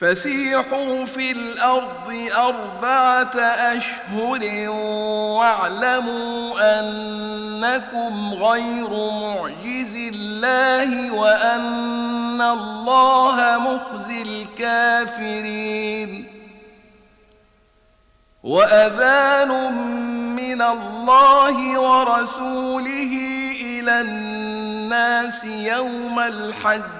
فسيحوا في الأرض أربعة أشهر واعلموا أنكم غير معجز الله وأن الله مخزي الكافرين. وأذان من الله ورسوله إلى الناس يوم الحج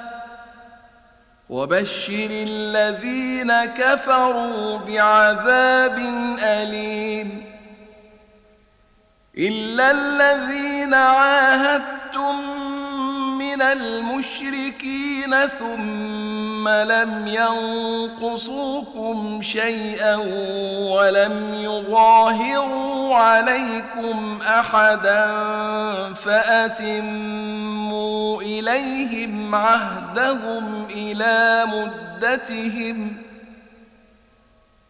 وبشر الذين كفروا بعذاب أليم. إلا الذين عاهدتم من المشركين ثم لم ينقصوكم شيئا ولم يظاهروا عليكم أحدا فأتموا إليهم عهدهم إلى مدتهم.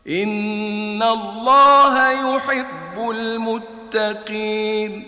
إن الله يحب المتقين.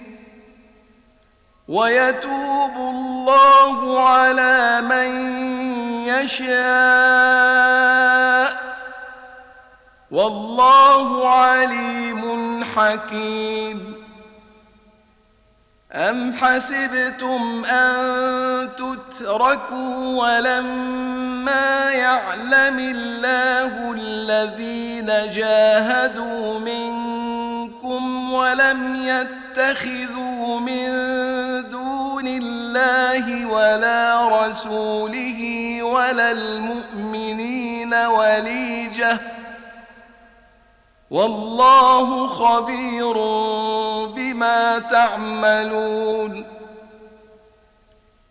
ويتوب الله على من يشاء. والله عليم حكيم. أم حسبتم أن تتركوا ولما يعلم الله الذين جاهدوا منكم ولم يتخذوا من دون الله ولا رسوله ولا المؤمنين وليجة. والله خبير بما تعملون.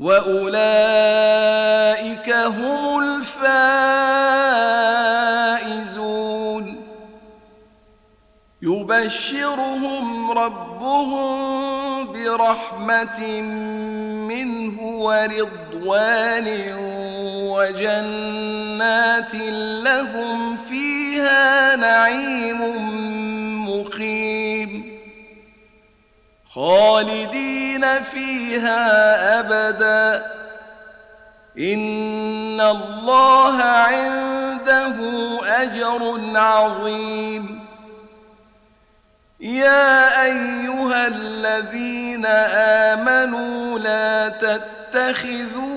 واولئك هم الفائزون يبشرهم ربهم برحمه منه ورضوان وجنات لهم فيها نعيم مقيم خالدين فيها أبدا. إن الله عنده أجر عظيم. يا أيها الذين آمنوا لا تتخذوا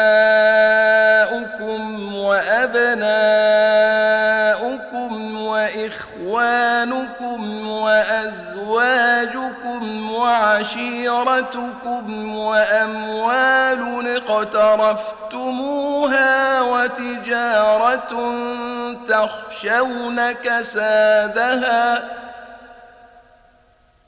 وعشيرتكم وأموال اقترفتموها وتجارة تخشون كسادها ۖ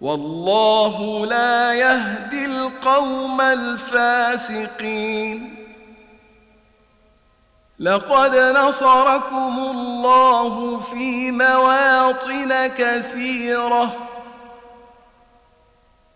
والله لا يهدي القوم الفاسقين. لقد نصركم الله في مواطن كثيرة.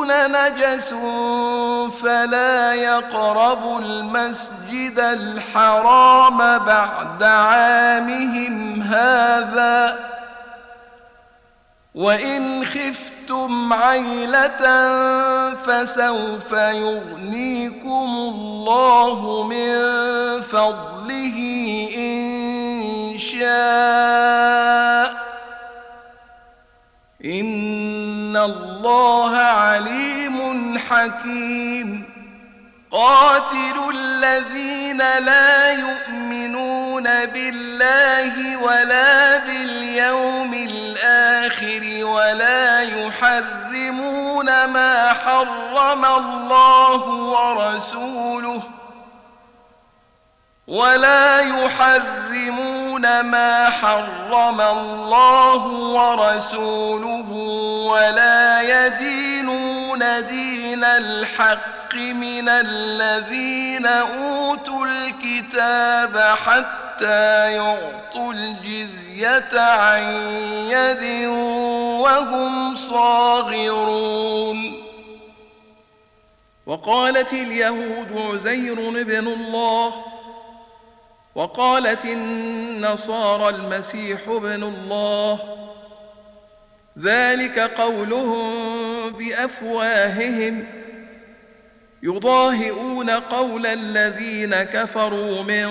يكون نجس فلا يقربوا المسجد الحرام بعد عامهم هذا. وإن خفتم عيلة فسوف يغنيكم الله من فضله إن شاء. إن الله عليم حكيم. قاتل الذين لا يؤمنون بالله ولا باليوم الآخر ولا يحرمون ما حرم الله ورسوله ولا يحرمون ما حرم الله ورسوله ولا يدينون دين الحق من الذين أوتوا الكتاب حتى يعطوا الجزية عن يد وهم صاغرون. وقالت اليهود عزير بن الله وقالت النصارى المسيح ابن الله. ذلك قولهم بأفواههم. يضاهئون قول الذين كفروا من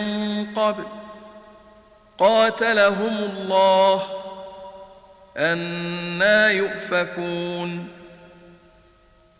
قبل. قاتلهم الله. أنا يؤفكون.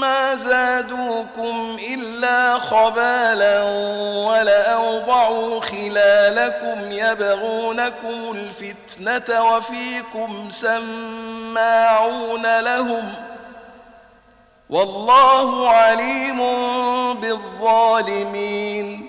ما زادوكم إلا خبالا ولأوضعوا خلالكم يبغونكم الفتنة وفيكم سماعون لهم والله عليم بالظالمين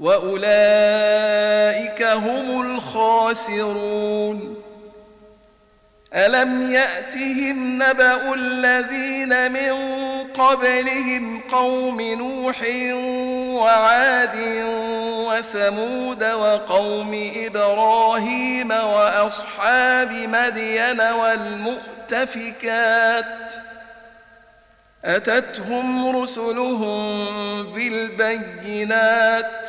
واولئك هم الخاسرون الم ياتهم نبا الذين من قبلهم قوم نوح وعاد وثمود وقوم إبراهيم واصحاب مدين والمؤتفكات اتتهم رسلهم بالبينات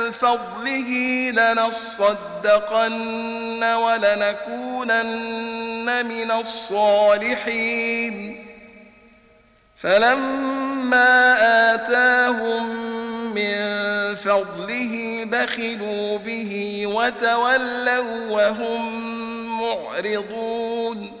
فضله لنصدقن ولنكونن من الصالحين. فلما آتاهم من فضله بخلوا به وتولوا وهم معرضون.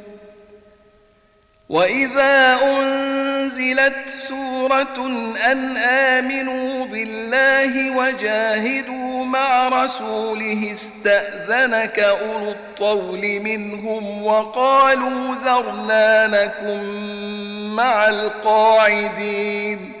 وإذا أنزلت سورة أن آمنوا بالله وجاهدوا مع رسوله استأذنك أولو الطول منهم وقالوا ذرنا لكم مع القاعدين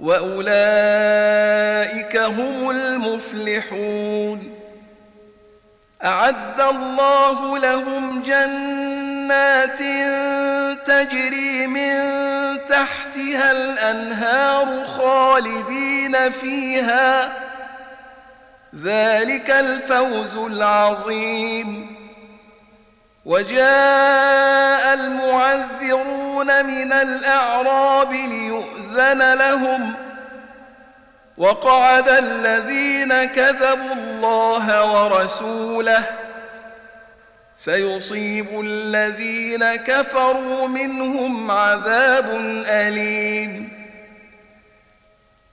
وأولئك هم المفلحون. أعد الله لهم جنات تجري من تحتها الأنهار خالدين فيها. ذلك الفوز العظيم. وجاء المعذرون من الأعراب ليؤذن لهم وقعد الذين كذبوا الله ورسوله سيصيب الذين كفروا منهم عذاب أليم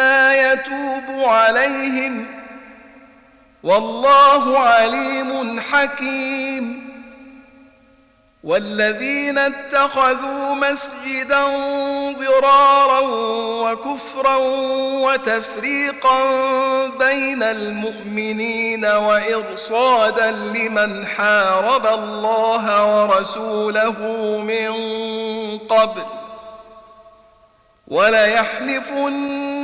يتوب عليهم والله عليم حكيم والذين اتخذوا مسجدا ضرارا وكفرا وتفريقا بين المؤمنين وإرصادا لمن حارب الله ورسوله من قبل وليحلفن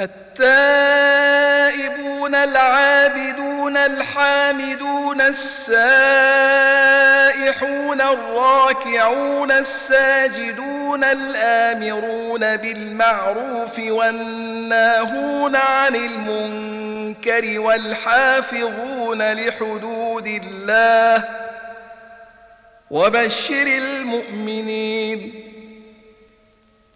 التائبون العابدون الحامدون السائحون الراكعون الساجدون الآمرون بالمعروف والناهون عن المنكر والحافظون لحدود الله وبشر المؤمنين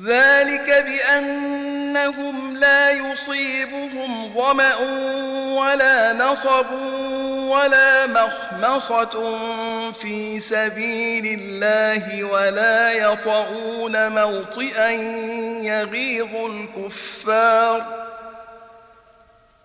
ذلك بأنهم لا يصيبهم ظمأ ولا نصب ولا مخمصة في سبيل الله ولا يطعون موطئا يغيظ الكفار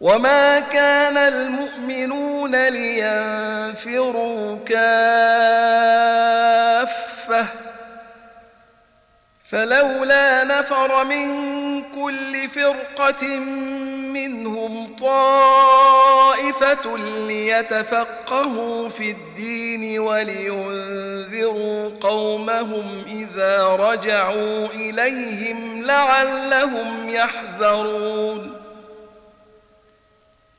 وما كان المؤمنون لينفروا كافة فلولا نفر من كل فرقة منهم طائفة ليتفقهوا في الدين ولينذروا قومهم إذا رجعوا إليهم لعلهم يحذرون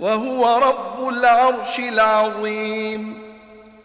وهو رب العرش العظيم.